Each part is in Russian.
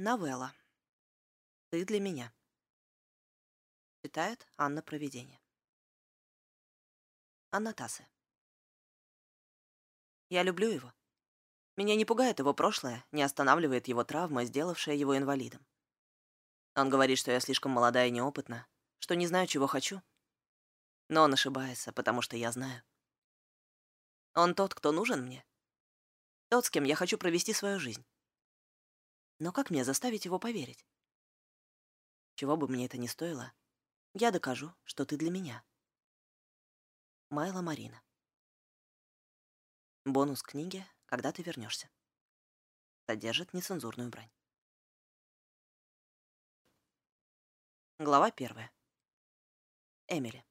Новелла. Ты для меня. Читает Анна Провидение. Аннотация. Я люблю его. Меня не пугает его прошлое, не останавливает его травма, сделавшая его инвалидом. Он говорит, что я слишком молода и неопытна, что не знаю, чего хочу. Но он ошибается, потому что я знаю. Он тот, кто нужен мне. Тот, с кем я хочу провести свою жизнь. Но как мне заставить его поверить? Чего бы мне это ни стоило, я докажу, что ты для меня. Майла Марина. Бонус книги «Когда ты вернешься». Содержит нецензурную брань. Глава первая. Эмили.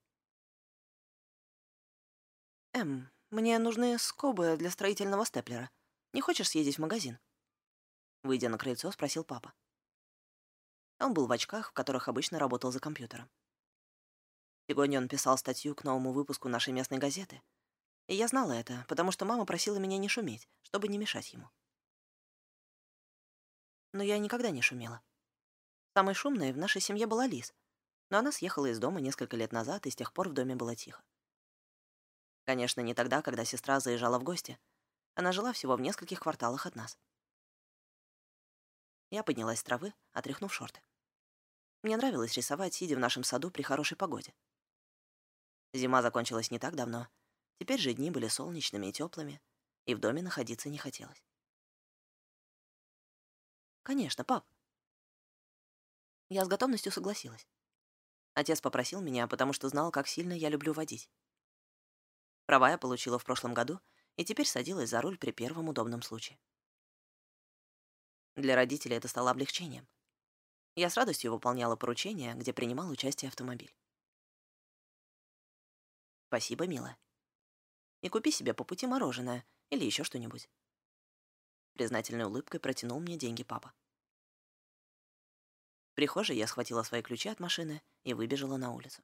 «Эм, мне нужны скобы для строительного степлера. Не хочешь съездить в магазин?» Выйдя на крыльцо, спросил папа. Он был в очках, в которых обычно работал за компьютером. Сегодня он писал статью к новому выпуску нашей местной газеты. И я знала это, потому что мама просила меня не шуметь, чтобы не мешать ему. Но я никогда не шумела. Самой шумной в нашей семье была Лиз, но она съехала из дома несколько лет назад, и с тех пор в доме было тихо. Конечно, не тогда, когда сестра заезжала в гости. Она жила всего в нескольких кварталах от нас. Я поднялась с травы, отряхнув шорты. Мне нравилось рисовать, сидя в нашем саду при хорошей погоде. Зима закончилась не так давно. Теперь же дни были солнечными и теплыми, и в доме находиться не хотелось. «Конечно, пап». Я с готовностью согласилась. Отец попросил меня, потому что знал, как сильно я люблю водить. Права я получила в прошлом году, и теперь садилась за руль при первом удобном случае. Для родителей это стало облегчением. Я с радостью выполняла поручения, где принимал участие автомобиль. Спасибо, милая. И купи себе по пути мороженое или еще что-нибудь. Признательной улыбкой протянул мне деньги папа. В прихожей я схватила свои ключи от машины и выбежала на улицу.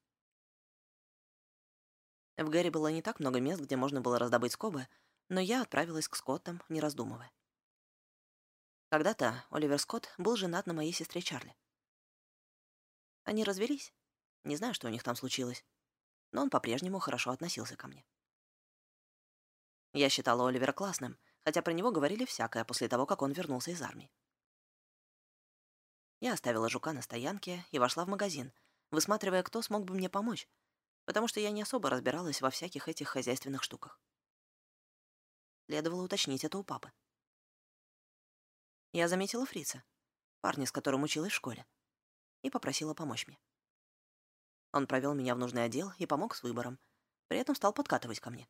В Гэри было не так много мест, где можно было раздобыть скобы, но я отправилась к Скоттам, не раздумывая. Когда-то Оливер Скотт был женат на моей сестре Чарли. Они развелись. Не знаю, что у них там случилось. Но он по-прежнему хорошо относился ко мне. Я считала Оливера классным, хотя про него говорили всякое после того, как он вернулся из армии. Я оставила жука на стоянке и вошла в магазин, высматривая, кто смог бы мне помочь, потому что я не особо разбиралась во всяких этих хозяйственных штуках. Следовало уточнить это у папы я заметила фрица, парня, с которым училась в школе, и попросила помочь мне. Он провел меня в нужный отдел и помог с выбором, при этом стал подкатывать ко мне.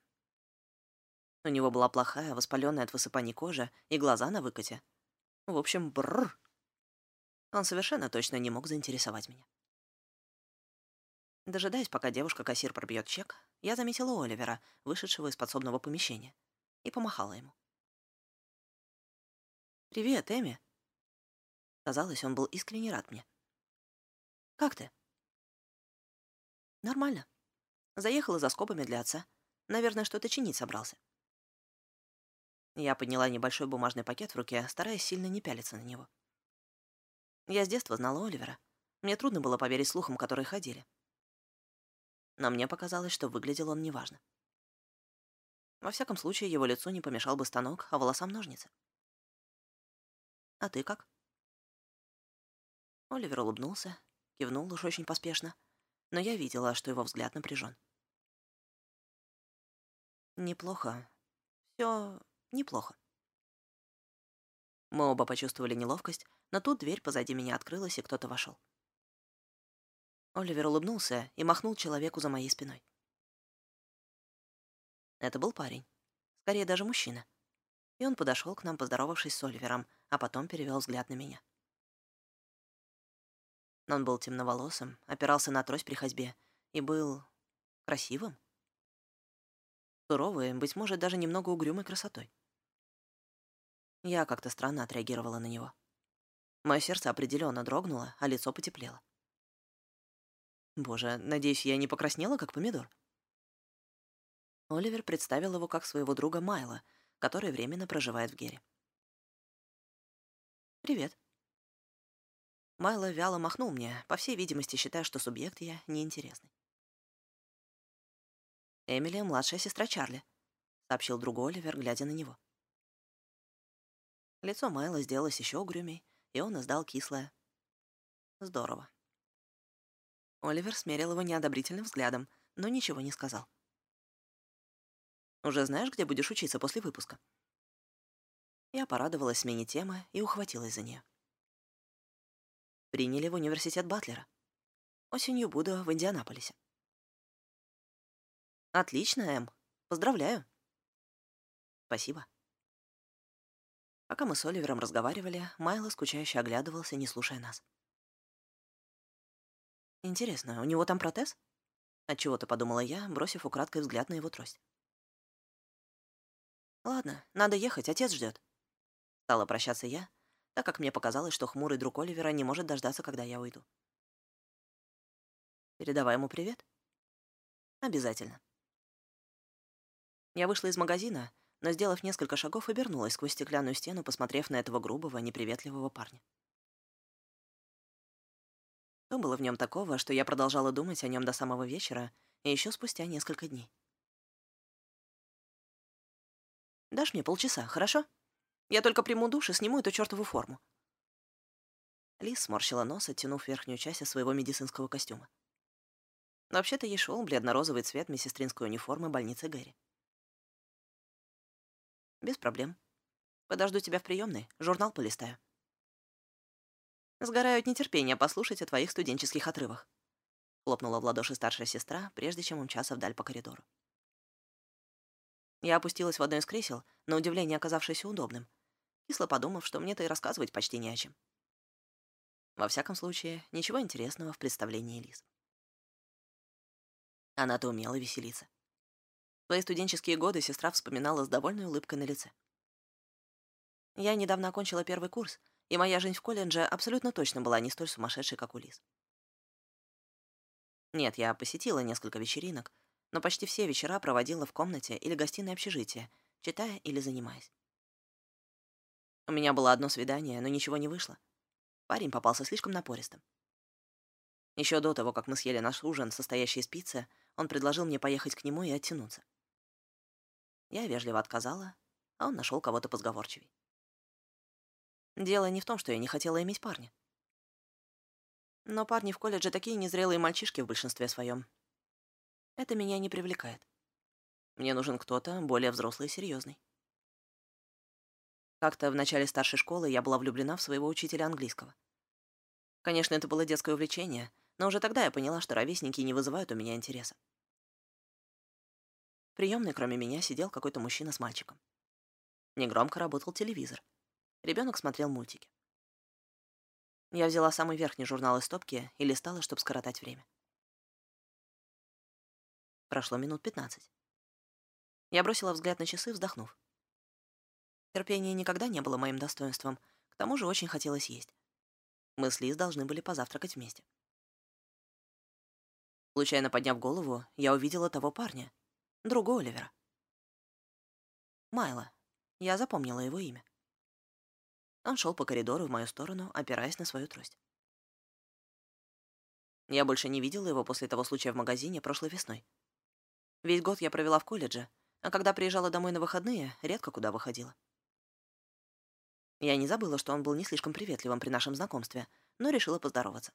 У него была плохая, воспаленная от высыпаний кожа и глаза на выкате. В общем, бррр. Он совершенно точно не мог заинтересовать меня. Дожидаясь, пока девушка-кассир пробьет чек, я заметила Оливера, вышедшего из подсобного помещения, и помахала ему. «Привет, Эми». Казалось, он был искренне рад мне. «Как ты?» «Нормально. Заехала за скобами для отца. Наверное, что-то чинить собрался». Я подняла небольшой бумажный пакет в руке, стараясь сильно не пялиться на него. Я с детства знала Оливера. Мне трудно было поверить слухам, которые ходили. Но мне показалось, что выглядел он неважно. Во всяком случае, его лицу не помешал бы станок, а волосам ножницы. А ты как?» Оливер улыбнулся, кивнул уж очень поспешно, но я видела, что его взгляд напряжен. «Неплохо. Все неплохо». Мы оба почувствовали неловкость, но тут дверь позади меня открылась, и кто-то вошел. Оливер улыбнулся и махнул человеку за моей спиной. Это был парень. Скорее, даже мужчина и он подошел к нам, поздоровавшись с Оливером, а потом перевел взгляд на меня. Он был темноволосым, опирался на трость при ходьбе и был красивым. Суровый, быть может, даже немного угрюмой красотой. Я как-то странно отреагировала на него. Мое сердце определенно дрогнуло, а лицо потеплело. Боже, надеюсь, я не покраснела, как помидор. Оливер представил его как своего друга Майла, который временно проживает в Гере. «Привет». Майло вяло махнул мне, по всей видимости, считая, что субъект я неинтересный. «Эмили — младшая сестра Чарли», — сообщил другой Оливер, глядя на него. Лицо Майла сделалось еще угрюмей, и он издал кислое. «Здорово». Оливер смерил его неодобрительным взглядом, но ничего не сказал. «Уже знаешь, где будешь учиться после выпуска?» Я порадовалась смене темы и ухватилась за нее. Приняли в университет Батлера. Осенью буду в Индианаполисе. Отлично, Эм. Поздравляю. Спасибо. Пока мы с Оливером разговаривали, Майло скучающе оглядывался, не слушая нас. Интересно, у него там протез? Отчего-то подумала я, бросив украдкой взгляд на его трость. Ладно, надо ехать, отец ждет. Стала прощаться я, так как мне показалось, что хмурый друг Оливера не может дождаться, когда я уйду. Передавай ему привет. Обязательно. Я вышла из магазина, но, сделав несколько шагов, обернулась сквозь стеклянную стену, посмотрев на этого грубого, неприветливого парня. Что было в нем такого, что я продолжала думать о нем до самого вечера и еще спустя несколько дней? «Дашь мне полчаса, хорошо?» Я только приму душ и сниму эту чертову форму». Лис сморщила нос, оттянув верхнюю часть своего медицинского костюма. Вообще-то ей шел бледно-розовый цвет медсестринской униформы больницы Гэри. «Без проблем. Подожду тебя в приемной, журнал полистаю». «Сгораю от нетерпения послушать о твоих студенческих отрывах», — хлопнула в ладоши старшая сестра, прежде чем умчаться вдаль по коридору. Я опустилась в одно из кресел, на удивление оказавшееся удобным, кисло подумав, что мне-то и рассказывать почти не о чем. Во всяком случае, ничего интересного в представлении Лиз. Она-то умела веселиться. Свои студенческие годы сестра вспоминала с довольной улыбкой на лице. Я недавно окончила первый курс, и моя жизнь в колледже абсолютно точно была не столь сумасшедшей, как у Лиз. Нет, я посетила несколько вечеринок, но почти все вечера проводила в комнате или гостиной общежития, читая или занимаясь. У меня было одно свидание, но ничего не вышло. Парень попался слишком напористым. Еще до того, как мы съели наш ужин, состоящий из пиццы, он предложил мне поехать к нему и оттянуться. Я вежливо отказала, а он нашел кого-то позговорчивей. Дело не в том, что я не хотела иметь парня. Но парни в колледже такие незрелые мальчишки в большинстве своем. Это меня не привлекает. Мне нужен кто-то более взрослый и серьезный. Как-то в начале старшей школы я была влюблена в своего учителя английского. Конечно, это было детское увлечение, но уже тогда я поняла, что ровесники не вызывают у меня интереса. В приемной, кроме меня, сидел какой-то мужчина с мальчиком. Негромко работал телевизор. Ребенок смотрел мультики. Я взяла самый верхний журнал из стопки и листала, чтобы скоротать время. Прошло минут пятнадцать. Я бросила взгляд на часы, вздохнув. Терпение никогда не было моим достоинством, к тому же очень хотелось есть. Мы с Лиз должны были позавтракать вместе. Случайно подняв голову, я увидела того парня, друга Оливера. Майло. Я запомнила его имя. Он шел по коридору в мою сторону, опираясь на свою трость. Я больше не видела его после того случая в магазине прошлой весной. Весь год я провела в колледже, а когда приезжала домой на выходные, редко куда выходила. Я не забыла, что он был не слишком приветливым при нашем знакомстве, но решила поздороваться.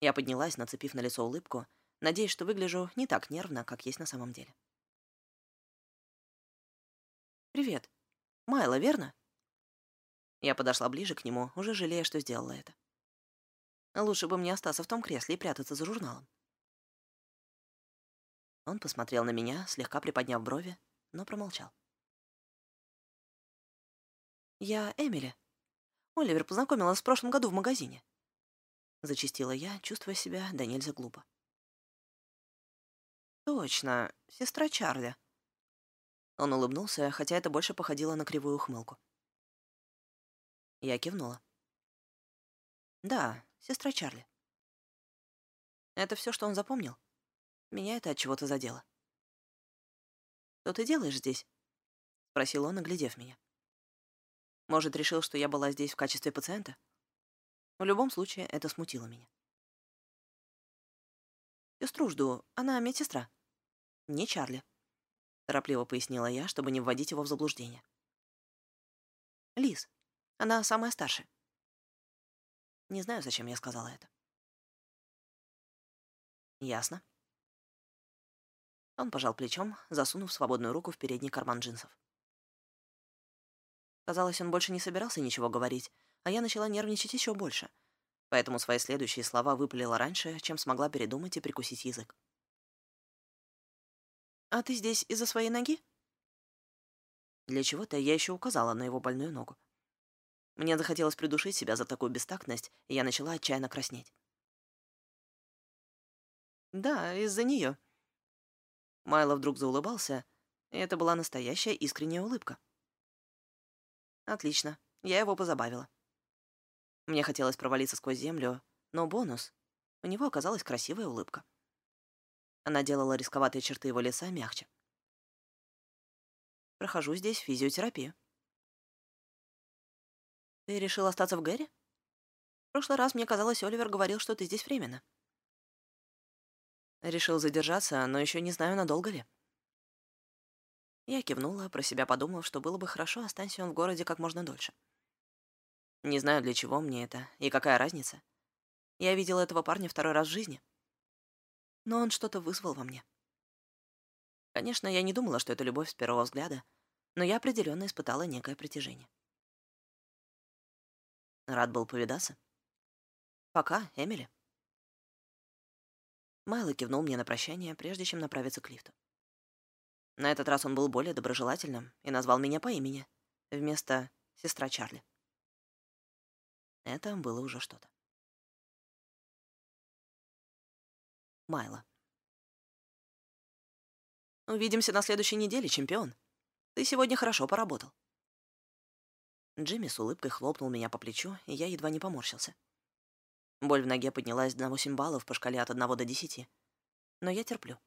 Я поднялась, нацепив на лицо улыбку, надеясь, что выгляжу не так нервно, как есть на самом деле. «Привет. Майло, верно?» Я подошла ближе к нему, уже жалея, что сделала это. Лучше бы мне остаться в том кресле и прятаться за журналом. Он посмотрел на меня, слегка приподняв брови, но промолчал. «Я Эмили. Оливер познакомил нас в прошлом году в магазине». Зачистила я, чувствуя себя да нельзя глупо. «Точно, сестра Чарли». Он улыбнулся, хотя это больше походило на кривую ухмылку. Я кивнула. «Да, сестра Чарли». Это все, что он запомнил? Меня это от чего-то задело. «Что ты делаешь здесь?» — спросил он, оглядев меня. Может, решил, что я была здесь в качестве пациента? В любом случае, это смутило меня. «Сестру жду. Она медсестра. Не Чарли», — торопливо пояснила я, чтобы не вводить его в заблуждение. «Лиз. Она самая старшая». Не знаю, зачем я сказала это. «Ясно». Он пожал плечом, засунув свободную руку в передний карман джинсов. Казалось, он больше не собирался ничего говорить, а я начала нервничать еще больше, поэтому свои следующие слова выпалила раньше, чем смогла передумать и прикусить язык. «А ты здесь из-за своей ноги?» Для чего-то я еще указала на его больную ногу. Мне захотелось придушить себя за такую бестактность, и я начала отчаянно краснеть. «Да, из-за нее». Майло вдруг заулыбался, и это была настоящая искренняя улыбка. Отлично, я его позабавила. Мне хотелось провалиться сквозь землю, но бонус — у него оказалась красивая улыбка. Она делала рисковатые черты его лица мягче. Прохожу здесь физиотерапию. Ты решил остаться в Гэри? В прошлый раз мне казалось, Оливер говорил, что ты здесь временно. Решил задержаться, но еще не знаю, надолго ли. Я кивнула, про себя подумав, что было бы хорошо, останься он в городе как можно дольше. Не знаю, для чего мне это и какая разница. Я видела этого парня второй раз в жизни. Но он что-то вызвал во мне. Конечно, я не думала, что это любовь с первого взгляда, но я определенно испытала некое притяжение. Рад был повидаться. Пока, Эмили. Майло кивнул мне на прощание, прежде чем направиться к лифту. На этот раз он был более доброжелательным и назвал меня по имени, вместо «сестра Чарли». Это было уже что-то. Майло. «Увидимся на следующей неделе, чемпион. Ты сегодня хорошо поработал». Джимми с улыбкой хлопнул меня по плечу, и я едва не поморщился. Боль в ноге поднялась на 8 баллов по шкале от 1 до 10. Но я терплю.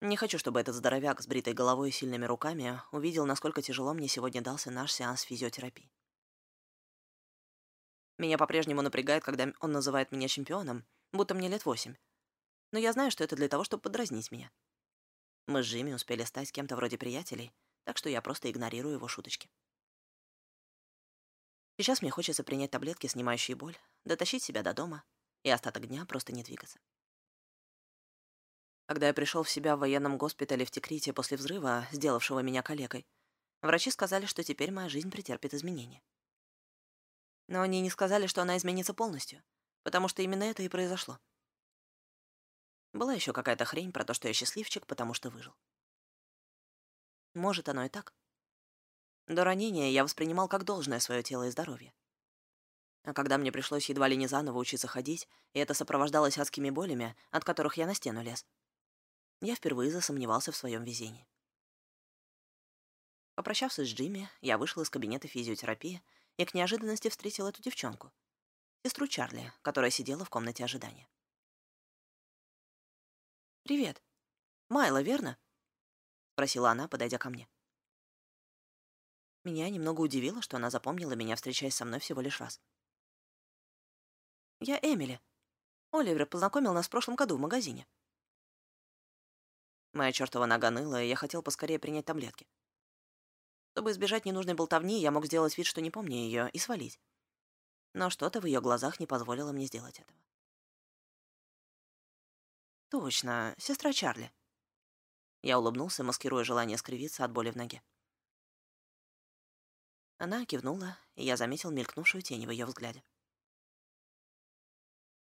Не хочу, чтобы этот здоровяк с бритой головой и сильными руками увидел, насколько тяжело мне сегодня дался наш сеанс физиотерапии. Меня по-прежнему напрягает, когда он называет меня чемпионом, будто мне лет восемь. Но я знаю, что это для того, чтобы подразнить меня. Мы с Джимми успели стать кем-то вроде приятелей, так что я просто игнорирую его шуточки. Сейчас мне хочется принять таблетки, снимающие боль, дотащить себя до дома и остаток дня просто не двигаться. Когда я пришел в себя в военном госпитале в Текрите после взрыва, сделавшего меня калекой, врачи сказали, что теперь моя жизнь претерпит изменения. Но они не сказали, что она изменится полностью, потому что именно это и произошло. Была еще какая-то хрень про то, что я счастливчик, потому что выжил. Может, оно и так. До ранения я воспринимал как должное свое тело и здоровье. А когда мне пришлось едва ли не заново учиться ходить, и это сопровождалось адскими болями, от которых я на стену лез, я впервые засомневался в своем везении. Попрощавшись с Джимми, я вышел из кабинета физиотерапии и к неожиданности встретил эту девчонку, сестру Чарли, которая сидела в комнате ожидания. «Привет. Майла, верно?» — спросила она, подойдя ко мне. Меня немного удивило, что она запомнила меня, встречаясь со мной всего лишь раз. «Я Эмили. Оливер познакомил нас в прошлом году в магазине». Моя чертова нога ныла, и я хотел поскорее принять таблетки. Чтобы избежать ненужной болтовни, я мог сделать вид, что не помню ее, и свалить. Но что-то в ее глазах не позволило мне сделать этого. «Точно, сестра Чарли». Я улыбнулся, маскируя желание скривиться от боли в ноге. Она кивнула, и я заметил мелькнувшую тень в ее взгляде.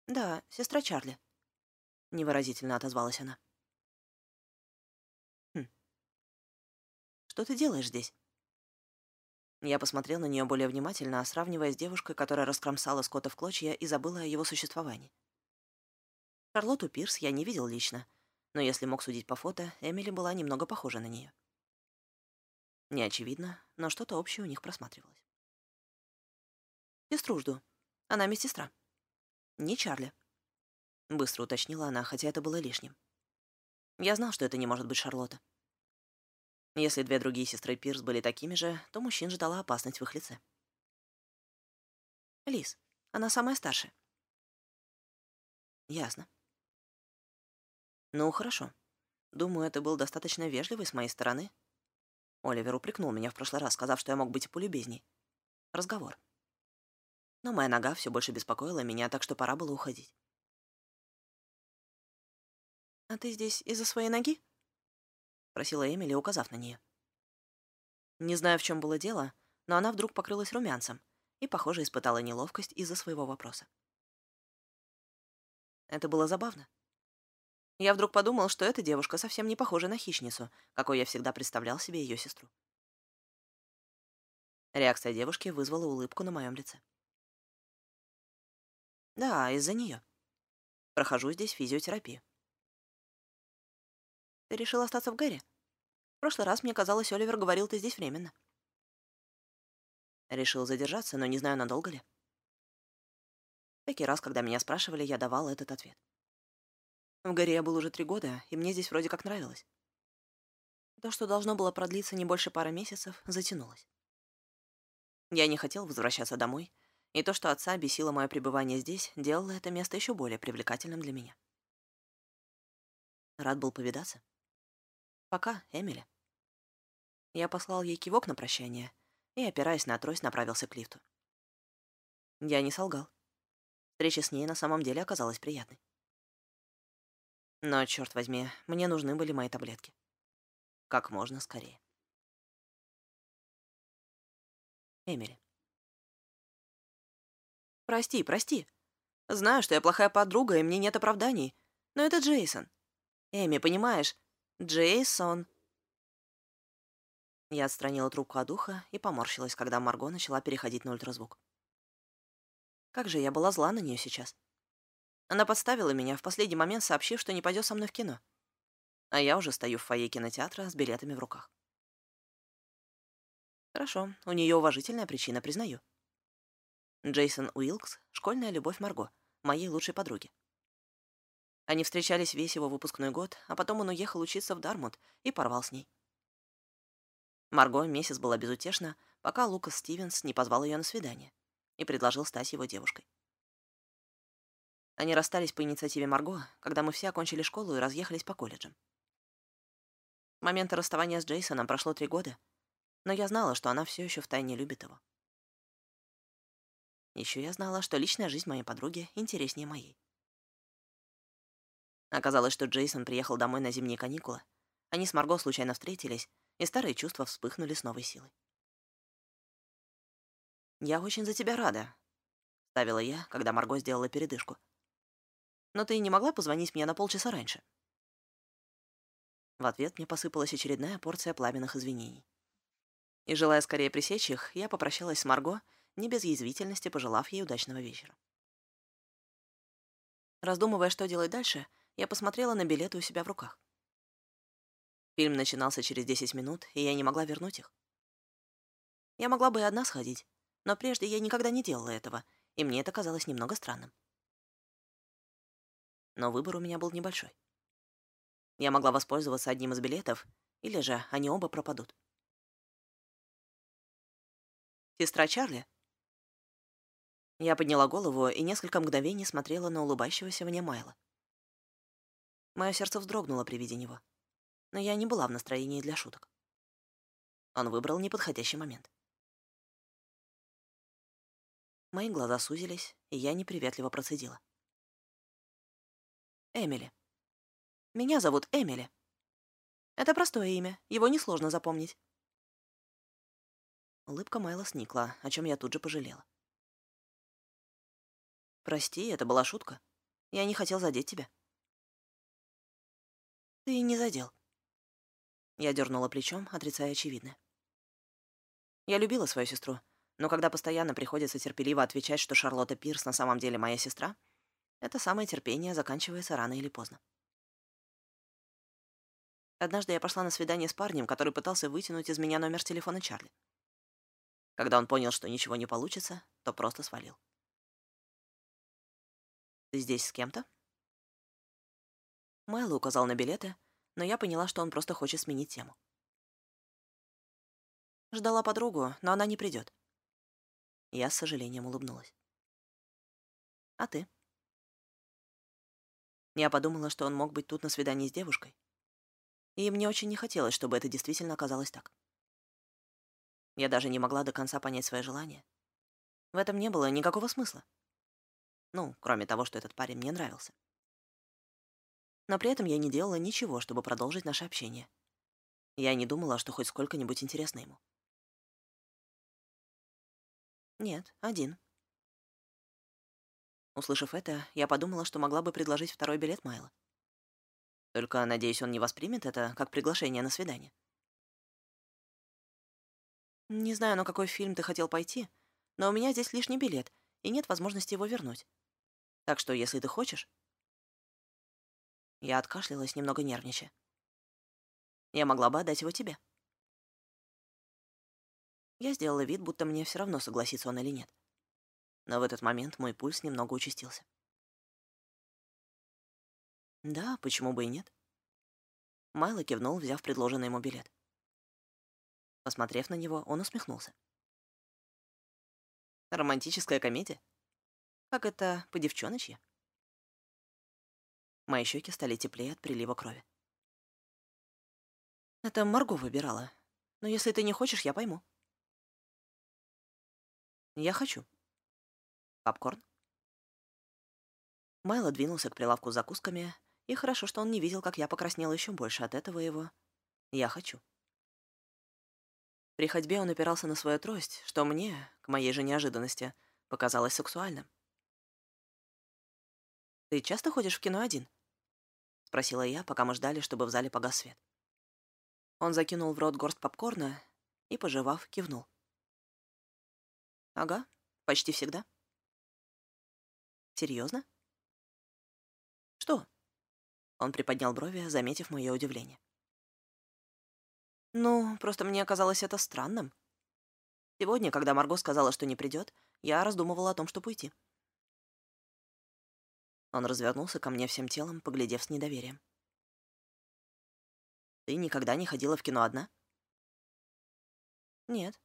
«Да, сестра Чарли», — невыразительно отозвалась она. «Хм. Что ты делаешь здесь?» Я посмотрел на нее более внимательно, сравнивая с девушкой, которая раскромсала Скотта в клочья и забыла о его существовании. Шарлотту Пирс я не видел лично, но если мог судить по фото, Эмили была немного похожа на нее. Не очевидно, но что-то общее у них просматривалось. «Сестру жду. Она медсестра». «Не Чарли», — быстро уточнила она, хотя это было лишним. Я знал, что это не может быть Шарлотта. Если две другие сестры Пирс были такими же, то мужчин ждала опасность в их лице. «Лиз, Она самая старшая. Ясно. Ну, хорошо. Думаю, это был достаточно вежливый с моей стороны. Оливер упрекнул меня в прошлый раз, сказав, что я мог быть полюбезней. Разговор. Но моя нога все больше беспокоила меня, так что пора было уходить. «А ты здесь из-за своей ноги?» — спросила Эмили, указав на нее. Не знаю, в чем было дело, но она вдруг покрылась румянцем и, похоже, испытала неловкость из-за своего вопроса. Это было забавно. Я вдруг подумал, что эта девушка совсем не похожа на хищницу, какой я всегда представлял себе ее сестру. Реакция девушки вызвала улыбку на моем лице. Да, из-за нее. Прохожу здесь физиотерапию. Ты решил остаться в Гэри? В прошлый раз, мне казалось, Оливер говорил, ты здесь временно. Решил задержаться, но не знаю, надолго ли. Всякий раз, когда меня спрашивали, я давал этот ответ. В горе я был уже три года, и мне здесь вроде как нравилось. То, что должно было продлиться не больше пары месяцев, затянулось. Я не хотел возвращаться домой, и то, что отца бесило мое пребывание здесь, делало это место еще более привлекательным для меня. Рад был повидаться. Пока, Эмили. Я послал ей кивок на прощание и, опираясь на трость, направился к лифту. Я не солгал. Встреча с ней на самом деле оказалась приятной. Но, черт возьми, мне нужны были мои таблетки. Как можно скорее. Эмили. Прости, прости. Знаю, что я плохая подруга, и мне нет оправданий. Но это Джейсон. Эми, понимаешь? Джейсон. Я отстранила трубку от уха и поморщилась, когда Марго начала переходить на ультразвук. Как же я была зла на нее сейчас. Она подставила меня в последний момент, сообщив, что не пойдет со мной в кино. А я уже стою в фойе кинотеатра с билетами в руках. Хорошо, у нее уважительная причина, признаю. Джейсон Уилкс — школьная любовь Марго, моей лучшей подруги. Они встречались весь его выпускной год, а потом он уехал учиться в Дармут и порвал с ней. Марго месяц была безутешна, пока Лукас Стивенс не позвал ее на свидание и предложил стать его девушкой. Они расстались по инициативе Марго, когда мы все окончили школу и разъехались по колледжам. С момента расставания с Джейсоном прошло три года, но я знала, что она все еще втайне любит его. Еще я знала, что личная жизнь моей подруги интереснее моей. Оказалось, что Джейсон приехал домой на зимние каникулы. Они с Марго случайно встретились, и старые чувства вспыхнули с новой силой. «Я очень за тебя рада», — ставила я, когда Марго сделала передышку но ты не могла позвонить мне на полчаса раньше?» В ответ мне посыпалась очередная порция пламенных извинений. И, желая скорее пресечь их, я попрощалась с Марго, не без язвительности пожелав ей удачного вечера. Раздумывая, что делать дальше, я посмотрела на билеты у себя в руках. Фильм начинался через 10 минут, и я не могла вернуть их. Я могла бы и одна сходить, но прежде я никогда не делала этого, и мне это казалось немного странным но выбор у меня был небольшой. Я могла воспользоваться одним из билетов, или же они оба пропадут. «Сестра Чарли?» Я подняла голову и несколько мгновений смотрела на улыбающегося мне Майла. Мое сердце вздрогнуло при виде него, но я не была в настроении для шуток. Он выбрал неподходящий момент. Мои глаза сузились, и я неприветливо процедила. Эмили. Меня зовут Эмили. Это простое имя, его несложно запомнить. Улыбка Майла сникла, о чем я тут же пожалела. Прости, это была шутка. Я не хотел задеть тебя. Ты не задел. Я дернула плечом, отрицая очевидное. Я любила свою сестру, но когда постоянно приходится терпеливо отвечать, что Шарлотта Пирс на самом деле моя сестра, это самое терпение заканчивается рано или поздно. Однажды я пошла на свидание с парнем, который пытался вытянуть из меня номер телефона Чарли. Когда он понял, что ничего не получится, то просто свалил. «Ты здесь с кем-то?» Майло указал на билеты, но я поняла, что он просто хочет сменить тему. Ждала подругу, но она не придет. Я с сожалением улыбнулась. А ты? Я подумала, что он мог быть тут на свидании с девушкой. И мне очень не хотелось, чтобы это действительно оказалось так. Я даже не могла до конца понять свои желания. В этом не было никакого смысла. Ну, кроме того, что этот парень мне нравился. Но при этом я не делала ничего, чтобы продолжить наше общение. Я не думала, что хоть сколько-нибудь интересно ему. Нет, один. Услышав это, я подумала, что могла бы предложить второй билет Майла. Только, надеюсь, он не воспримет это как приглашение на свидание. Не знаю, на какой фильм ты хотел пойти, но у меня здесь лишний билет, и нет возможности его вернуть. Так что, если ты хочешь...» Я откашлялась, немного нервничая. «Я могла бы отдать его тебе». Я сделала вид, будто мне все равно, согласится он или нет. Но в этот момент мой пульс немного участился. «Да, почему бы и нет?» Майло кивнул, взяв предложенный ему билет. Посмотрев на него, он усмехнулся. Романтическая комедия? Как это по-девчоночье? Мои щеки стали теплее от прилива крови. Это Марго выбирала. Но если ты не хочешь, я пойму. Я хочу. Попкорн? Майло двинулся к прилавку с закусками, и хорошо, что он не видел, как я покраснела еще больше от этого его. Я хочу. При ходьбе он опирался на свою трость, что мне, к моей же неожиданности, показалось сексуальным. «Ты часто ходишь в кино один?» — спросила я, пока мы ждали, чтобы в зале погас свет. Он закинул в рот горсть попкорна и, пожевав, кивнул. «Ага, почти всегда». «Серьезно?» «Что?» Он приподнял брови, заметив мое удивление. Ну, просто мне казалось это странным. Сегодня, когда Марго сказала, что не придет, я раздумывала о том, чтобы уйти. Он развернулся ко мне всем телом, поглядев с недоверием. «Ты никогда не ходила в кино одна?» «Нет».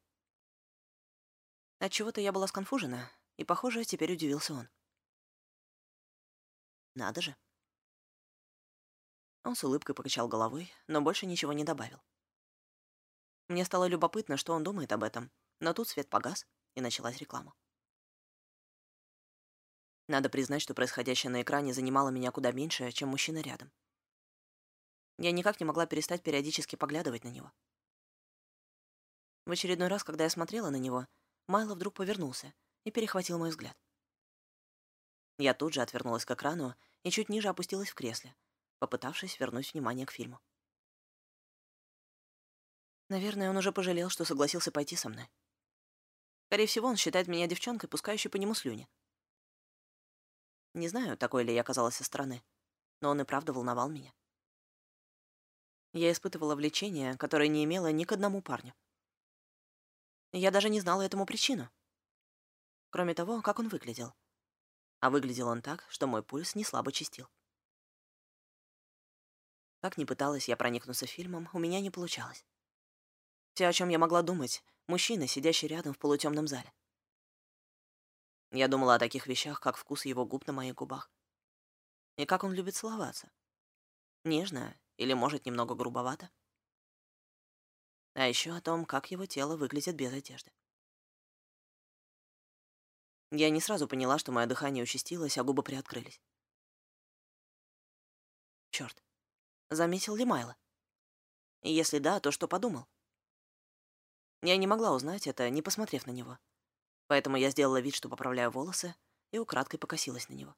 Отчего-то я была сконфужена, и, похоже, теперь удивился он. «Надо же». Он с улыбкой покачал головой, но больше ничего не добавил. Мне стало любопытно, что он думает об этом, но тут свет погас, и началась реклама. Надо признать, что происходящее на экране занимало меня куда меньше, чем мужчина рядом. Я никак не могла перестать периодически поглядывать на него. В очередной раз, когда я смотрела на него, Майло вдруг повернулся и перехватил мой взгляд. Я тут же отвернулась к экрану и чуть ниже опустилась в кресле, попытавшись вернуть внимание к фильму. Наверное, он уже пожалел, что согласился пойти со мной. Скорее всего, он считает меня девчонкой, пускающей по нему слюни. Не знаю, такой ли я казалась со стороны, но он и правда волновал меня. Я испытывала влечение, которое не имело ни к одному парню. Я даже не знала этому причину. Кроме того, как он выглядел. А выглядел он так, что мой пульс не слабо чистил. Как ни пыталась я проникнуться фильмом, у меня не получалось. Все, о чем я могла думать, мужчина, сидящий рядом в полутемном зале. Я думала о таких вещах, как вкус его губ на моих губах. И как он любит целоваться. Нежно или, может, немного грубовато. А еще о том, как его тело выглядит без одежды. Я не сразу поняла, что мое дыхание участилось, а губы приоткрылись. Черт, заметил ли Майло? Если да, то что подумал? Я не могла узнать это, не посмотрев на него. Поэтому я сделала вид, что поправляю волосы, и украдкой покосилась на него.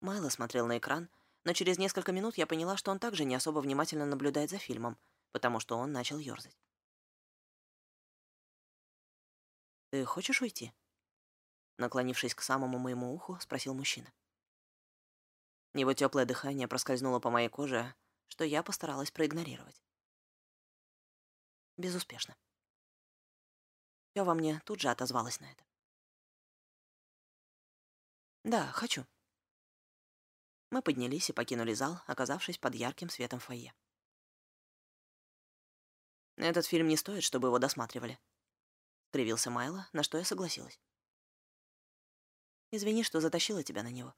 Майло смотрел на экран, но через несколько минут я поняла, что он также не особо внимательно наблюдает за фильмом, потому что он начал ёрзать. «Ты хочешь уйти?» Наклонившись к самому моему уху, спросил мужчина. Его теплое дыхание проскользнуло по моей коже, что я постаралась проигнорировать. Безуспешно. Всё во мне тут же отозвалось на это. «Да, хочу». Мы поднялись и покинули зал, оказавшись под ярким светом фойе. «Этот фильм не стоит, чтобы его досматривали», — скривился Майло, на что я согласилась. Извини, что затащила тебя на него».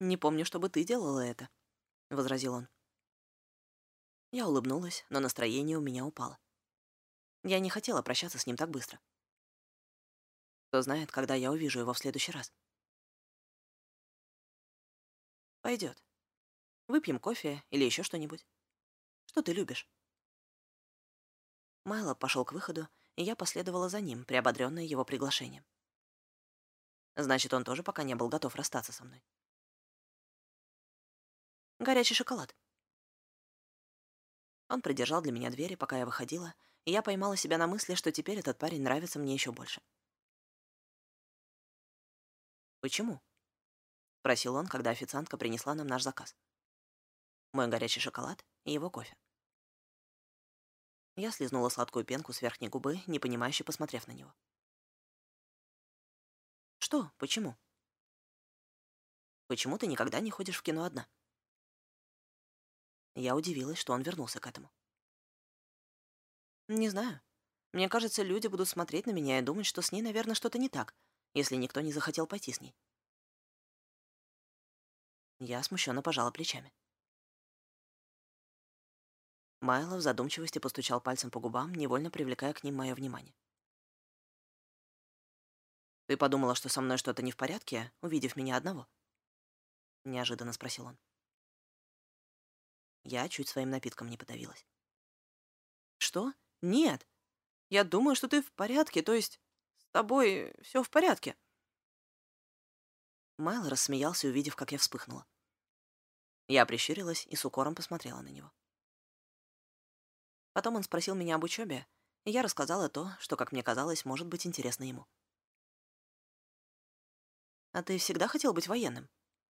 «Не помню, чтобы ты делала это», — возразил он. Я улыбнулась, но настроение у меня упало. Я не хотела прощаться с ним так быстро. Кто знает, когда я увижу его в следующий раз. Пойдет. Выпьем кофе или еще что-нибудь. Что ты любишь? Майло пошел к выходу, и я последовала за ним, приободренная его приглашением. Значит, он тоже пока не был готов расстаться со мной. Горячий шоколад. Он придержал для меня двери, пока я выходила, и я поймала себя на мысли, что теперь этот парень нравится мне еще больше. «Почему?» — спросил он, когда официантка принесла нам наш заказ. Мой горячий шоколад и его кофе. Я слезнула сладкую пенку с верхней губы, непонимающе посмотрев на него. «Что? Почему?» «Почему ты никогда не ходишь в кино одна?» Я удивилась, что он вернулся к этому. «Не знаю. Мне кажется, люди будут смотреть на меня и думать, что с ней, наверное, что-то не так, если никто не захотел пойти с ней». Я смущенно пожала плечами. Майло в задумчивости постучал пальцем по губам, невольно привлекая к ним мое внимание. «Ты подумала, что со мной что-то не в порядке, увидев меня одного?» — неожиданно спросил он. Я чуть своим напитком не подавилась. «Что? Нет. Я думаю, что ты в порядке, то есть с тобой все в порядке». Майл рассмеялся, увидев, как я вспыхнула. Я прищурилась и с укором посмотрела на него. Потом он спросил меня об учебе, и я рассказала то, что, как мне казалось, может быть интересно ему. «А ты всегда хотел быть военным?»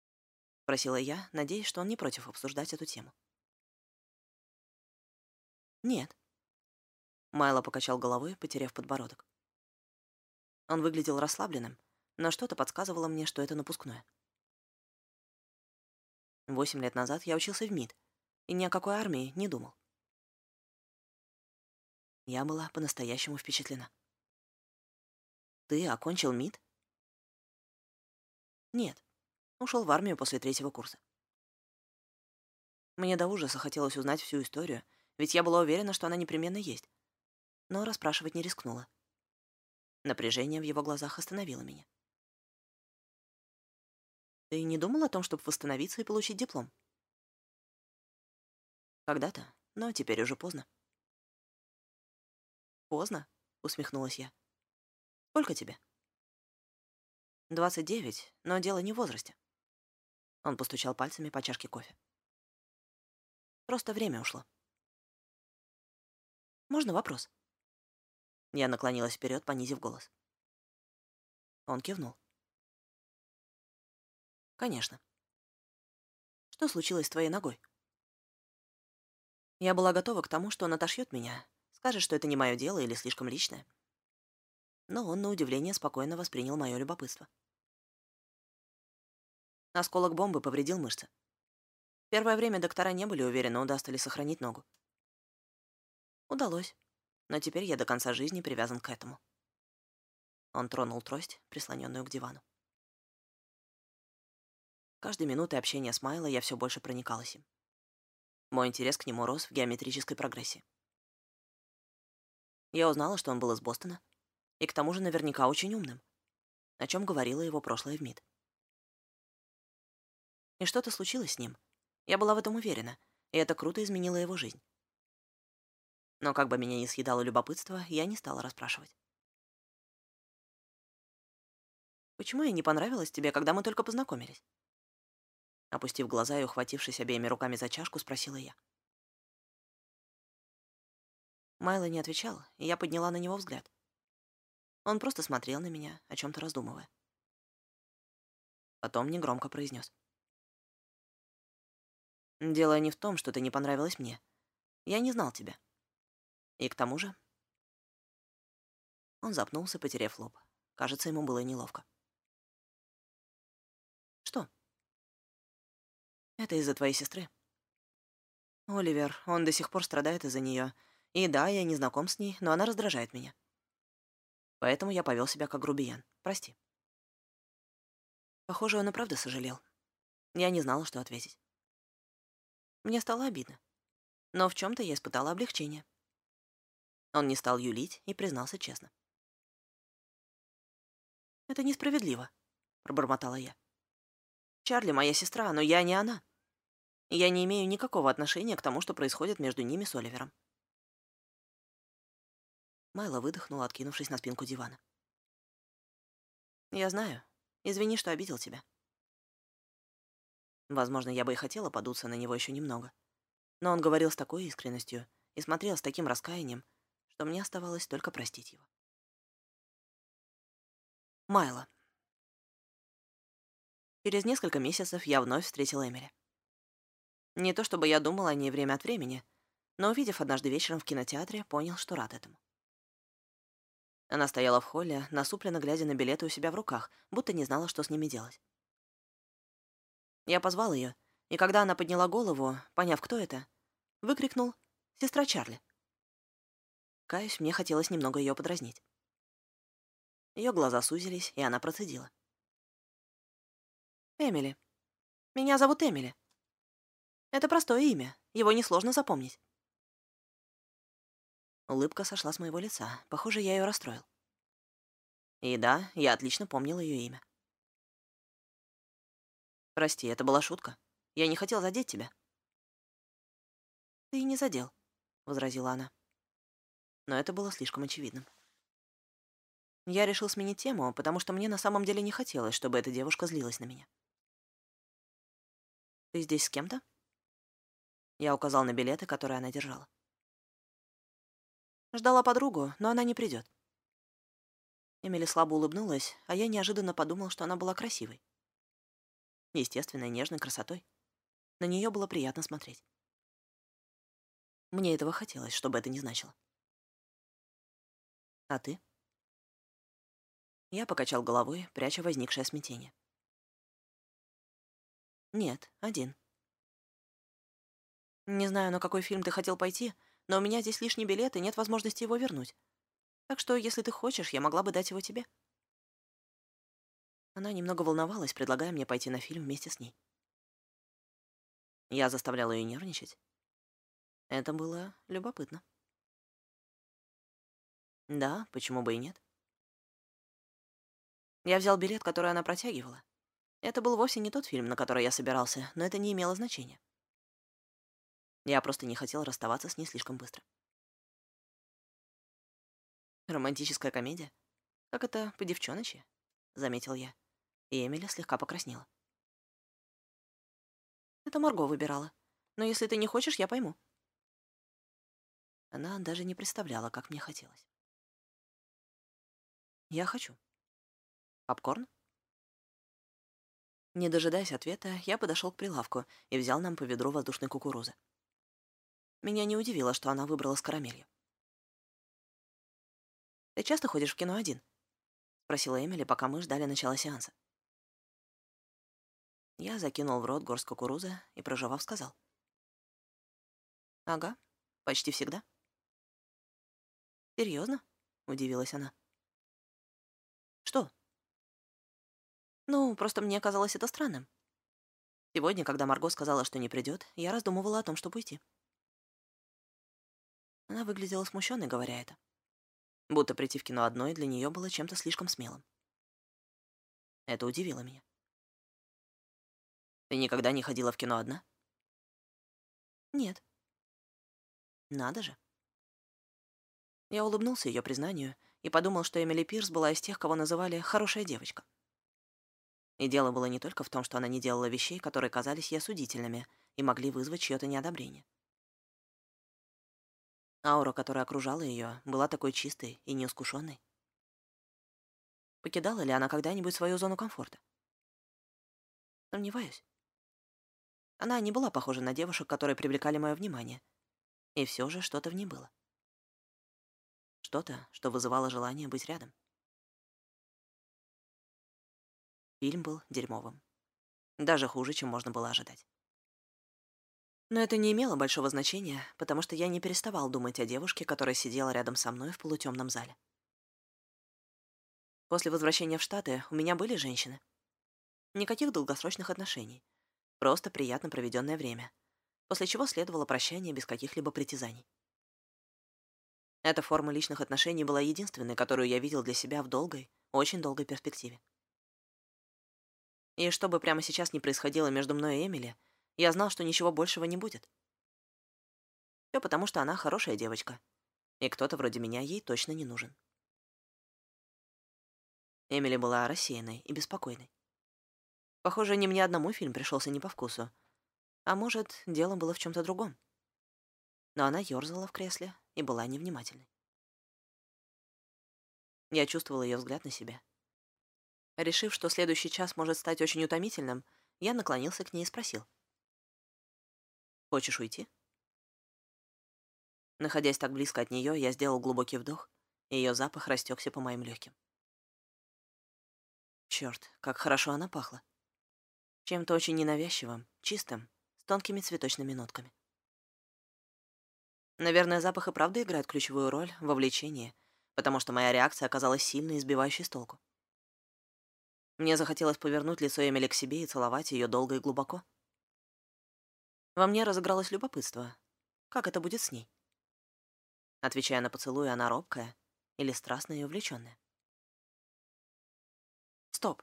— спросила я, надеясь, что он не против обсуждать эту тему. «Нет». Майло покачал головой, потеряв подбородок. Он выглядел расслабленным, но что-то подсказывало мне, что это напускное. Восемь лет назад я учился в МИД, и ни о какой армии не думал. Я была по-настоящему впечатлена. «Ты окончил МИД?» «Нет, ушел в армию после третьего курса. Мне до ужаса хотелось узнать всю историю ведь я была уверена, что она непременно есть. Но расспрашивать не рискнула. Напряжение в его глазах остановило меня. «Ты не думал о том, чтобы восстановиться и получить диплом?» «Когда-то, но теперь уже поздно». «Поздно?» — усмехнулась я. «Сколько тебе?» «Двадцать девять, но дело не в возрасте». Он постучал пальцами по чашке кофе. «Просто время ушло». Можно вопрос?» Я наклонилась вперед, понизив голос. Он кивнул. «Конечно. Что случилось с твоей ногой?» Я была готова к тому, что он отошьет меня, скажет, что это не мое дело или слишком личное. Но он, на удивление, спокойно воспринял мое любопытство. Осколок бомбы повредил мышцы. Первое время доктора не были уверены, удастся ли сохранить ногу. Удалось. Но теперь я до конца жизни привязан к этому. Он тронул трость, прислоненную к дивану. Каждой минутой общения с Майло я все больше проникалась им. Мой интерес к нему рос в геометрической прогрессии. Я узнала, что он был из Бостона, и к тому же наверняка очень умным, о чем говорила его прошлое в МИД. И что-то случилось с ним. Я была в этом уверена, и это круто изменило его жизнь. Но как бы меня ни съедало любопытство, я не стала расспрашивать. «Почему я не понравилась тебе, когда мы только познакомились?» Опустив глаза и ухватившись обеими руками за чашку, спросила я. Майло не отвечал, и я подняла на него взгляд. Он просто смотрел на меня, о чем то раздумывая. Потом негромко произнес: «Дело не в том, что ты не понравилась мне. Я не знал тебя. И к тому же... Он запнулся, потеряв лоб. Кажется, ему было неловко. Что? Это из-за твоей сестры. Оливер, он до сих пор страдает из-за нее. И да, я не знаком с ней, но она раздражает меня. Поэтому я повел себя как грубиян. Прости. Похоже, он и правда сожалел. Я не знала, что ответить. Мне стало обидно. Но в чем то я испытала облегчение. Он не стал юлить и признался честно. «Это несправедливо», — пробормотала я. «Чарли моя сестра, но я не она. Я не имею никакого отношения к тому, что происходит между ними с Оливером». Майла выдохнула, откинувшись на спинку дивана. «Я знаю. Извини, что обидел тебя». Возможно, я бы и хотела подуться на него еще немного. Но он говорил с такой искренностью и смотрел с таким раскаянием, что мне оставалось только простить его. Майла. Через несколько месяцев я вновь встретила Эмили. Не то чтобы я думала о ней время от времени, но, увидев однажды вечером в кинотеатре, понял, что рад этому. Она стояла в холле, насупленно глядя на билеты у себя в руках, будто не знала, что с ними делать. Я позвал ее, и когда она подняла голову, поняв, кто это, выкрикнул «Сестра Чарли». Каюсь, мне хотелось немного ее подразнить. Ее глаза сузились, и она процедила. «Эмили. Меня зовут Эмили. Это простое имя, его несложно запомнить». Улыбка сошла с моего лица. Похоже, я ее расстроил. И да, я отлично помнил ее имя. «Прости, это была шутка. Я не хотел задеть тебя». «Ты не задел», — возразила она. Но это было слишком очевидным. Я решил сменить тему, потому что мне на самом деле не хотелось, чтобы эта девушка злилась на меня. «Ты здесь с кем-то?» Я указал на билеты, которые она держала. Ждала подругу, но она не придет. Эмили слабо улыбнулась, а я неожиданно подумал, что она была красивой. Естественной, нежной красотой. На нее было приятно смотреть. Мне этого хотелось, чтобы это не значило. А ты? Я покачал головой, пряча возникшее смятение. Нет, один. Не знаю, на какой фильм ты хотел пойти, но у меня здесь лишний билет, и нет возможности его вернуть. Так что, если ты хочешь, я могла бы дать его тебе. Она немного волновалась, предлагая мне пойти на фильм вместе с ней. Я заставлял ее нервничать. Это было любопытно. Да, почему бы и нет? Я взял билет, который она протягивала. Это был вовсе не тот фильм, на который я собирался, но это не имело значения. Я просто не хотел расставаться с ней слишком быстро. «Романтическая комедия? Как это по-девчоночи?» — заметил я. И Эмили слегка покраснела. «Это Марго выбирала. Но если ты не хочешь, я пойму». Она даже не представляла, как мне хотелось. «Я хочу», Попкорн? Не дожидаясь ответа, я подошел к прилавку и взял нам по ведру воздушной кукурузы. Меня не удивило, что она выбрала с карамелью. «Ты часто ходишь в кино один?» — спросила Эмили, пока мы ждали начала сеанса. Я закинул в рот горсть кукурузы и, проживав, сказал. «Ага, почти всегда». «Серьезно?» — удивилась она. «Что?» Ну, просто мне казалось это странным. Сегодня, когда Марго сказала, что не придет, я раздумывала о том, чтобы уйти. Она выглядела смущенной, говоря это. Будто прийти в кино одной для нее было чем-то слишком смелым. Это удивило меня. Ты никогда не ходила в кино одна? Нет. Надо же. Я улыбнулся ее признанию и подумал, что Эмили Пирс была из тех, кого называли «хорошая девочка». И дело было не только в том, что она не делала вещей, которые казались ей осудительными и могли вызвать чьё-то неодобрение. Аура, которая окружала ее, была такой чистой и неискушенной. Покидала ли она когда-нибудь свою зону комфорта? Сомневаюсь. Она не была похожа на девушек, которые привлекали мое внимание. И все же что-то в ней было. Что-то, что вызывало желание быть рядом. Фильм был дерьмовым. Даже хуже, чем можно было ожидать. Но это не имело большого значения, потому что я не переставал думать о девушке, которая сидела рядом со мной в полутемном зале. После возвращения в Штаты у меня были женщины. Никаких долгосрочных отношений. Просто приятно проведенное время. После чего следовало прощание без каких-либо притязаний. Эта форма личных отношений была единственной, которую я видел для себя в долгой, очень долгой перспективе. И что бы прямо сейчас ни происходило между мной и Эмили, я знал, что ничего большего не будет. Все потому, что она хорошая девочка, и кто-то вроде меня ей точно не нужен. Эмили была рассеянной и беспокойной. Похоже, не мне одному фильм пришелся не по вкусу. А может, дело было в чем-то другом. Но она ерзала в кресле, и была невнимательной. Я чувствовал ее взгляд на себя. Решив, что следующий час может стать очень утомительным, я наклонился к ней и спросил. «Хочешь уйти?» Находясь так близко от нее, я сделал глубокий вдох, и ее запах растекся по моим легким. Черт, как хорошо она пахла. Чем-то очень ненавязчивым, чистым, с тонкими цветочными нотками. Наверное, запах и правда играет ключевую роль в вовлечении, потому что моя реакция оказалась сильной и сбивающей с толку. Мне захотелось повернуть лицо Эмили к себе и целовать ее долго и глубоко. Во мне разыгралось любопытство. Как это будет с ней? Отвечая на поцелуй, она робкая или страстная и увлеченная? Стоп.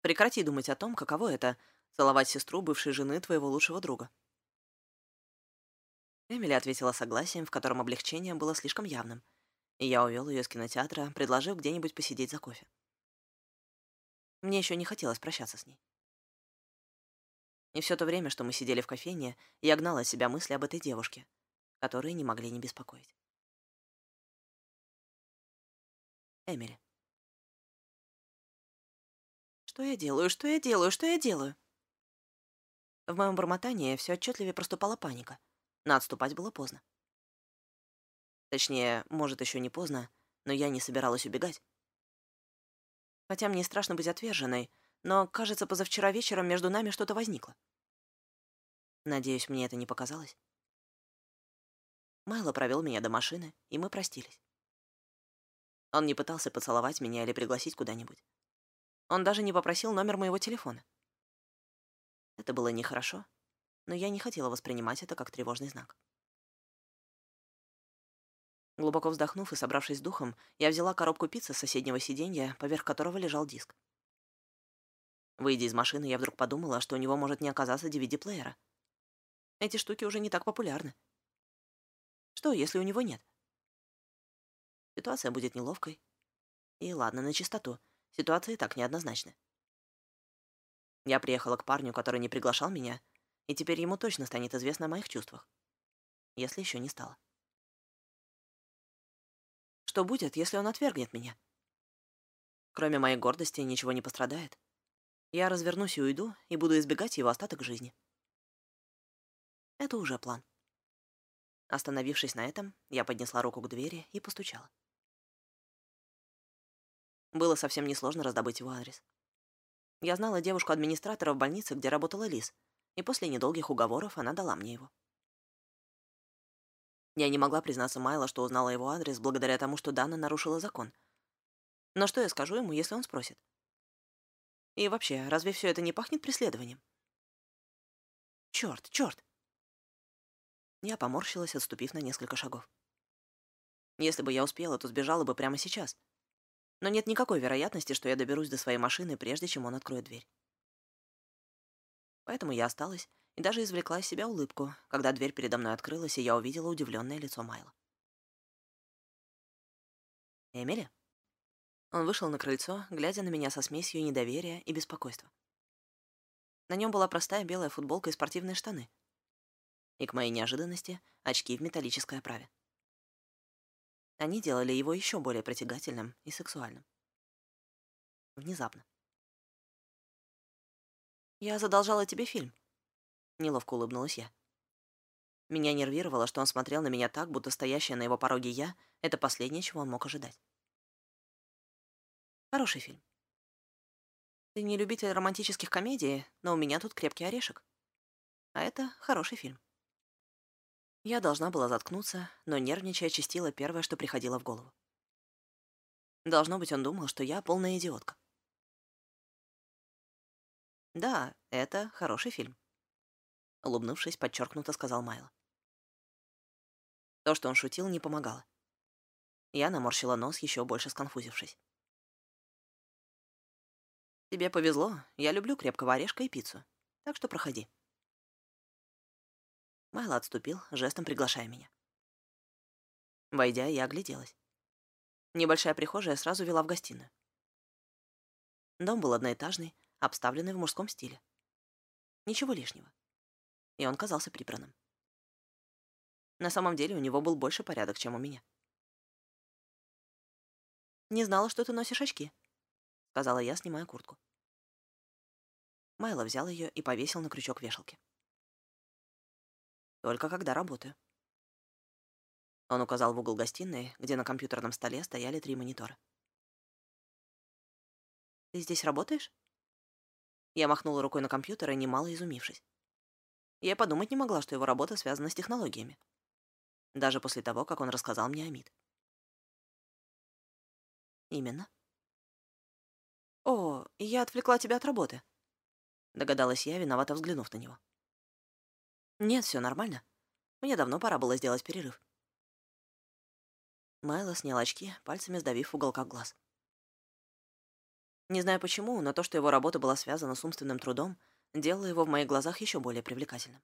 Прекрати думать о том, каково это — целовать сестру бывшей жены твоего лучшего друга. Эмили ответила согласием, в котором облегчение было слишком явным, и я увел ее из кинотеатра, предложив где-нибудь посидеть за кофе. Мне еще не хотелось прощаться с ней. И все то время, что мы сидели в кофейне, я гнала от себя мысли об этой девушке, которые не могли не беспокоить. Эмили. Что я делаю? Что я делаю? Что я делаю? В моем бормотании все отчетливее проступала паника — но отступать было поздно. Точнее, может, еще не поздно, но я не собиралась убегать. Хотя мне страшно быть отверженной, но, кажется, позавчера вечером между нами что-то возникло. Надеюсь, мне это не показалось. Майло провел меня до машины, и мы простились. Он не пытался поцеловать меня или пригласить куда-нибудь. Он даже не попросил номер моего телефона. Это было нехорошо, но я не хотела воспринимать это как тревожный знак. Глубоко вздохнув и собравшись с духом, я взяла коробку пиццы с соседнего сиденья, поверх которого лежал диск. Выйдя из машины, я вдруг подумала, что у него может не оказаться DVD-плеера. Эти штуки уже не так популярны. Что, если у него нет? Ситуация будет неловкой. И ладно, на чистоту. Ситуация и так неоднозначна. Я приехала к парню, который не приглашал меня, и теперь ему точно станет известно о моих чувствах. Если еще не стало. Что будет, если он отвергнет меня? Кроме моей гордости ничего не пострадает. Я развернусь и уйду, и буду избегать его остаток жизни. Это уже план. Остановившись на этом, я поднесла руку к двери и постучала. Было совсем несложно раздобыть его адрес. Я знала девушку-администратора в больнице, где работала Лиз, и после недолгих уговоров она дала мне его. Я не могла признаться Майло, что узнала его адрес благодаря тому, что Дана нарушила закон. Но что я скажу ему, если он спросит? И вообще, разве все это не пахнет преследованием? Черт, черт! Я поморщилась, отступив на несколько шагов. Если бы я успела, то сбежала бы прямо сейчас. Но нет никакой вероятности, что я доберусь до своей машины, прежде чем он откроет дверь. Поэтому я осталась и даже извлекла из себя улыбку, когда дверь передо мной открылась, и я увидела удивленное лицо Майла. «Эмили?» Он вышел на крыльцо, глядя на меня со смесью недоверия и беспокойства. На нем была простая белая футболка и спортивные штаны. И, к моей неожиданности, очки в металлической оправе. Они делали его еще более притягательным и сексуальным. Внезапно. «Я задолжала тебе фильм», — неловко улыбнулась я. Меня нервировало, что он смотрел на меня так, будто стоящая на его пороге я — это последнее, чего он мог ожидать. Хороший фильм. Ты не любитель романтических комедий, но у меня тут крепкий орешек. А это хороший фильм. Я должна была заткнуться, но нервничая чистила первое, что приходило в голову. Должно быть, он думал, что я полная идиотка. Да, это хороший фильм. Улыбнувшись, подчеркнуто сказал Майло. То, что он шутил, не помогало. Я наморщила нос, еще больше сконфузившись. Тебе повезло, я люблю крепкого орешка и пиццу, так что проходи. Майло отступил, жестом приглашая меня. Войдя, я огляделась. Небольшая прихожая сразу вела в гостиную. Дом был одноэтажный, обставленный в мужском стиле. Ничего лишнего. И он казался прибранным. На самом деле у него был больше порядок, чем у меня. «Не знала, что ты носишь очки», — сказала я, снимая куртку. Майло взял ее и повесил на крючок вешалки. «Только когда работаю». Он указал в угол гостиной, где на компьютерном столе стояли три монитора. «Ты здесь работаешь?» Я махнула рукой на компьютер, немало изумившись. Я подумать не могла, что его работа связана с технологиями. Даже после того, как он рассказал мне о МИД. Именно. «О, я отвлекла тебя от работы», — догадалась я, виновато взглянув на него. «Нет, все нормально. Мне давно пора было сделать перерыв». Майло снял очки, пальцами сдавив в уголках глаз. Не знаю почему, но то, что его работа была связана с умственным трудом, делало его в моих глазах еще более привлекательным.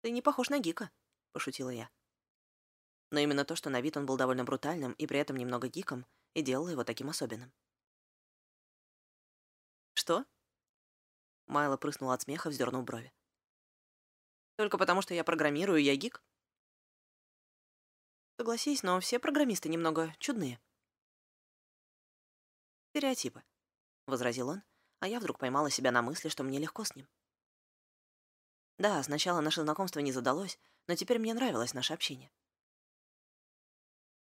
«Ты не похож на Гика», — пошутила я. Но именно то, что на вид он был довольно брутальным и при этом немного гиком, и делало его таким особенным. «Что?» Майло прыснул от смеха, вздернув брови. «Только потому, что я программирую, я гик?» Согласись, но все программисты немного чудные. «Стереотипы», — возразил он, а я вдруг поймала себя на мысли, что мне легко с ним. Да, сначала наше знакомство не задалось, но теперь мне нравилось наше общение.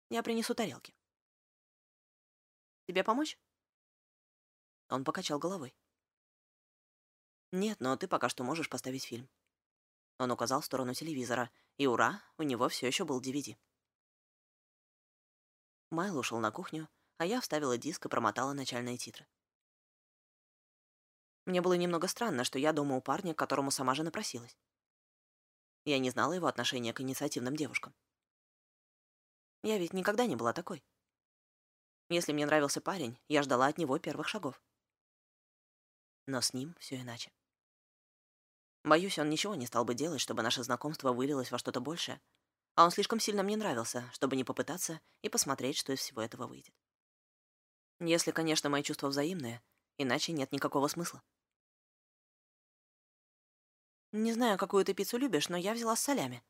Я принесу тарелки. Тебе помочь? Он покачал головой. Нет, но ты пока что можешь поставить фильм. Он указал в сторону телевизора, и ура, у него все еще был DVD. Майл ушел на кухню, а я вставила диск и промотала начальные титры. Мне было немного странно, что я дома у парня, к которому сама же напросилась. Я не знала его отношения к инициативным девушкам. Я ведь никогда не была такой. Если мне нравился парень, я ждала от него первых шагов. Но с ним все иначе. Боюсь, он ничего не стал бы делать, чтобы наше знакомство вылилось во что-то большее, а он слишком сильно мне нравился, чтобы не попытаться и посмотреть, что из всего этого выйдет. Если, конечно, мои чувства взаимные, иначе нет никакого смысла. Не знаю, какую ты пиццу любишь, но я взяла с солями.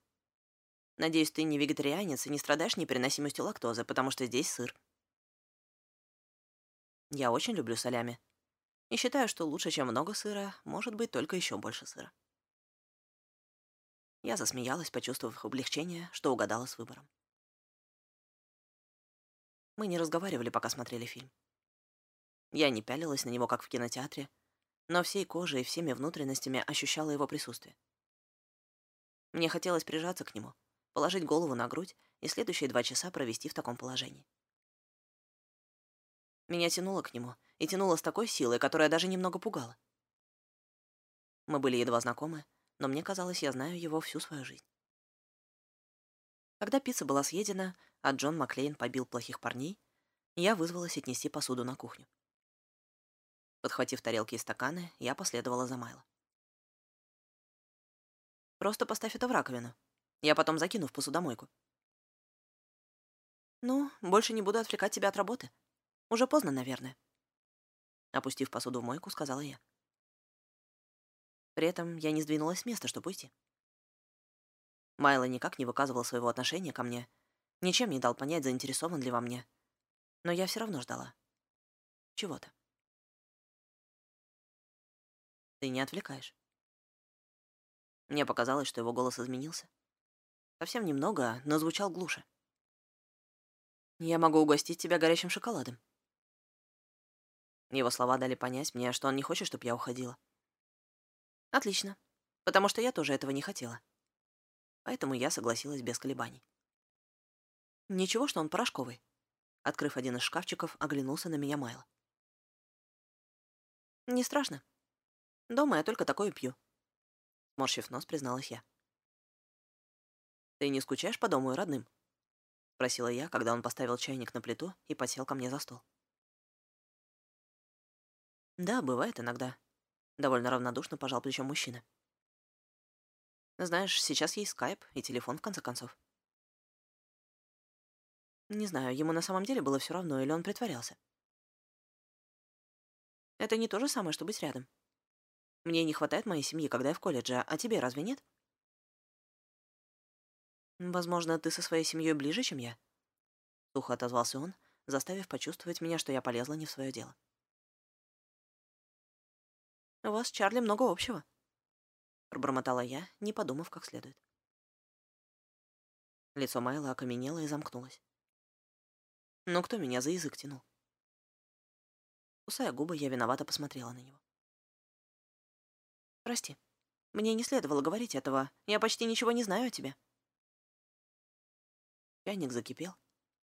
Надеюсь, ты не вегетарианец и не страдаешь непереносимостью лактозы, потому что здесь сыр. Я очень люблю солями. И считаю, что лучше, чем много сыра, может быть только еще больше сыра. Я засмеялась, почувствовав облегчение, что угадала с выбором. Мы не разговаривали, пока смотрели фильм. Я не пялилась на него, как в кинотеатре, но всей кожей и всеми внутренностями ощущала его присутствие. Мне хотелось прижаться к нему, положить голову на грудь и следующие два часа провести в таком положении. Меня тянуло к нему, и тянуло с такой силой, которая даже немного пугала. Мы были едва знакомы, но мне казалось, я знаю его всю свою жизнь. Когда пицца была съедена, а Джон Маклейн побил плохих парней, я вызвалась отнести посуду на кухню. Подхватив тарелки и стаканы, я последовала за Майло. «Просто поставь это в раковину. Я потом закину в посудомойку». «Ну, больше не буду отвлекать тебя от работы. Уже поздно, наверное». Опустив посуду в мойку, сказала я. При этом я не сдвинулась с места, чтобы уйти. Майло никак не выказывал своего отношения ко мне, ничем не дал понять, заинтересован ли во мне. Но я все равно ждала. Чего-то. Ты не отвлекаешь. Мне показалось, что его голос изменился. Совсем немного, но звучал глуше. Я могу угостить тебя горячим шоколадом. Его слова дали понять мне, что он не хочет, чтобы я уходила. Отлично, потому что я тоже этого не хотела. Поэтому я согласилась без колебаний. Ничего, что он порошковый. Открыв один из шкафчиков, оглянулся на меня Майло. Не страшно. Дома я только такое пью. Морщив нос, призналась я. Ты не скучаешь по дому и родным? Спросила я, когда он поставил чайник на плиту и подсел ко мне за стол. Да, бывает иногда. Довольно равнодушно пожал плечом мужчина. Знаешь, сейчас есть скайп и телефон, в конце концов. Не знаю, ему на самом деле было все равно, или он притворялся. Это не то же самое, что быть рядом. Мне не хватает моей семьи, когда я в колледже, а тебе разве нет? Возможно, ты со своей семьей ближе, чем я? Сухо отозвался он, заставив почувствовать меня, что я полезла не в свое дело. У вас Чарли много общего, пробормотала я, не подумав как следует. Лицо Майла окаменело и замкнулось. Ну кто меня за язык тянул? Кусая губы, я виновато посмотрела на него. «Прости, мне не следовало говорить этого. Я почти ничего не знаю о тебе». Чайник закипел.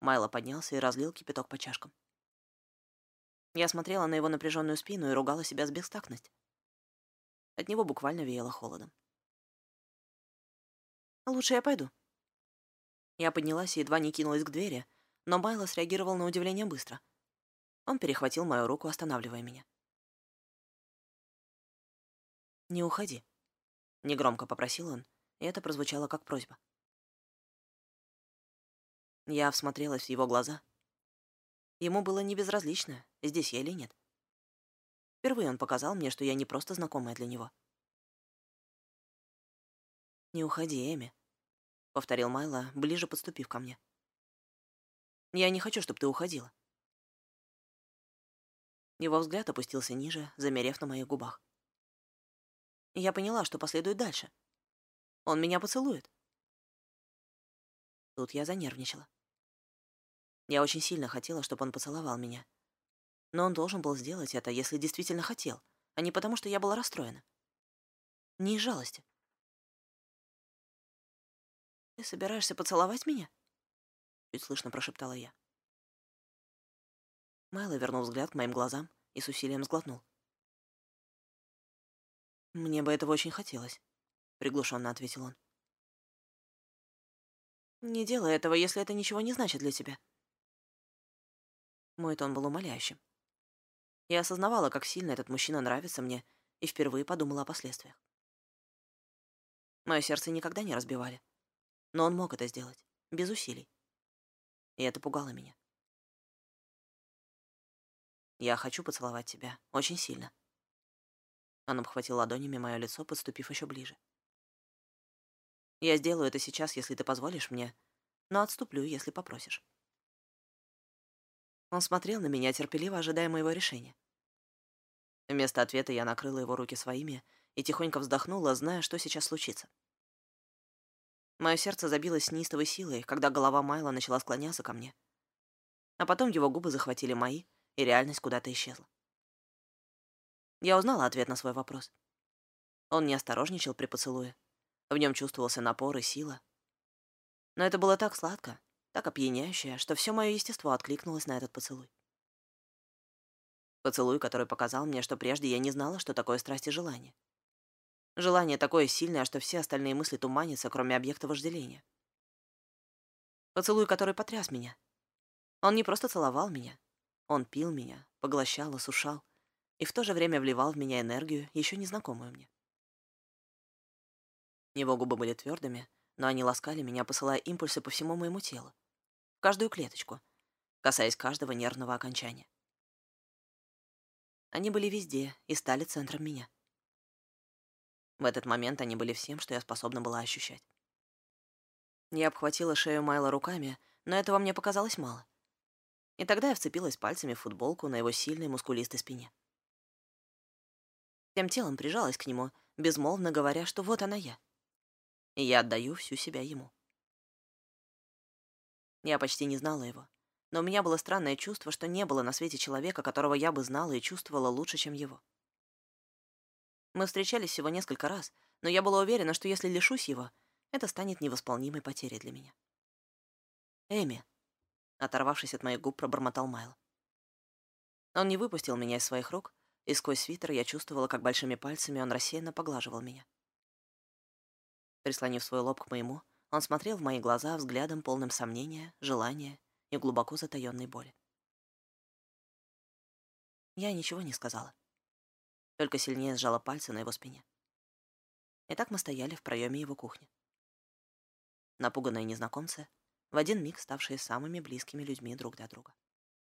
Майло поднялся и разлил кипяток по чашкам. Я смотрела на его напряженную спину и ругала себя с бестактность. От него буквально веяло холодом. «Лучше я пойду». Я поднялась и едва не кинулась к двери, но Майло среагировал на удивление быстро — он перехватил мою руку, останавливая меня. «Не уходи», — негромко попросил он, и это прозвучало как просьба. Я всмотрелась в его глаза. Ему было не безразлично, здесь я или нет. Впервые он показал мне, что я не просто знакомая для него. «Не уходи, Эми», — повторил Майло, ближе подступив ко мне. «Я не хочу, чтобы ты уходила. Его взгляд опустился ниже, замерев на моих губах. Я поняла, что последует дальше. Он меня поцелует. Тут я занервничала. Я очень сильно хотела, чтобы он поцеловал меня. Но он должен был сделать это, если действительно хотел, а не потому, что я была расстроена. Не из жалости. «Ты собираешься поцеловать меня?» Чуть слышно прошептала я. Майло вернул взгляд к моим глазам и с усилием сглотнул. «Мне бы этого очень хотелось», — приглушенно ответил он. «Не делай этого, если это ничего не значит для тебя». Мой тон был умоляющим. Я осознавала, как сильно этот мужчина нравится мне, и впервые подумала о последствиях. Мое сердце никогда не разбивали, но он мог это сделать, без усилий. И это пугало меня. Я хочу поцеловать тебя. Очень сильно. Он обхватил ладонями мое лицо, подступив еще ближе. Я сделаю это сейчас, если ты позволишь мне, но отступлю, если попросишь. Он смотрел на меня, терпеливо ожидая моего решения. Вместо ответа я накрыла его руки своими и тихонько вздохнула, зная, что сейчас случится. Мое сердце забилось с неистовой силой, когда голова Майла начала склоняться ко мне. А потом его губы захватили мои, и реальность куда-то исчезла. Я узнала ответ на свой вопрос. Он не осторожничал при поцелуе. В нем чувствовался напор и сила. Но это было так сладко, так опьяняюще, что все мое естество откликнулось на этот поцелуй. Поцелуй, который показал мне, что прежде я не знала, что такое страсть и желание. Желание такое сильное, что все остальные мысли туманятся, кроме объекта вожделения. Поцелуй, который потряс меня. Он не просто целовал меня, он пил меня, поглощал, осушал и в то же время вливал в меня энергию, еще незнакомую мне. Его губы были твердыми, но они ласкали меня, посылая импульсы по всему моему телу, в каждую клеточку, касаясь каждого нервного окончания. Они были везде и стали центром меня. В этот момент они были всем, что я способна была ощущать. Я обхватила шею Майла руками, но этого мне показалось мало. И тогда я вцепилась пальцами в футболку на его сильной мускулистой спине. Тем телом прижалась к нему, безмолвно говоря, что вот она я. И я отдаю всю себя ему. Я почти не знала его, но у меня было странное чувство, что не было на свете человека, которого я бы знала и чувствовала лучше, чем его. Мы встречались всего несколько раз, но я была уверена, что если лишусь его, это станет невосполнимой потерей для меня. Эми, Оторвавшись от моих губ, пробормотал Майл. Он не выпустил меня из своих рук, и сквозь свитер я чувствовала, как большими пальцами он рассеянно поглаживал меня. Прислонив свой лоб к моему, он смотрел в мои глаза взглядом полным сомнения, желания и глубоко затаённой боли. Я ничего не сказала. Только сильнее сжала пальцы на его спине. И так мы стояли в проеме его кухни. Напуганные незнакомцы, в один миг ставшие самыми близкими людьми друг для друга.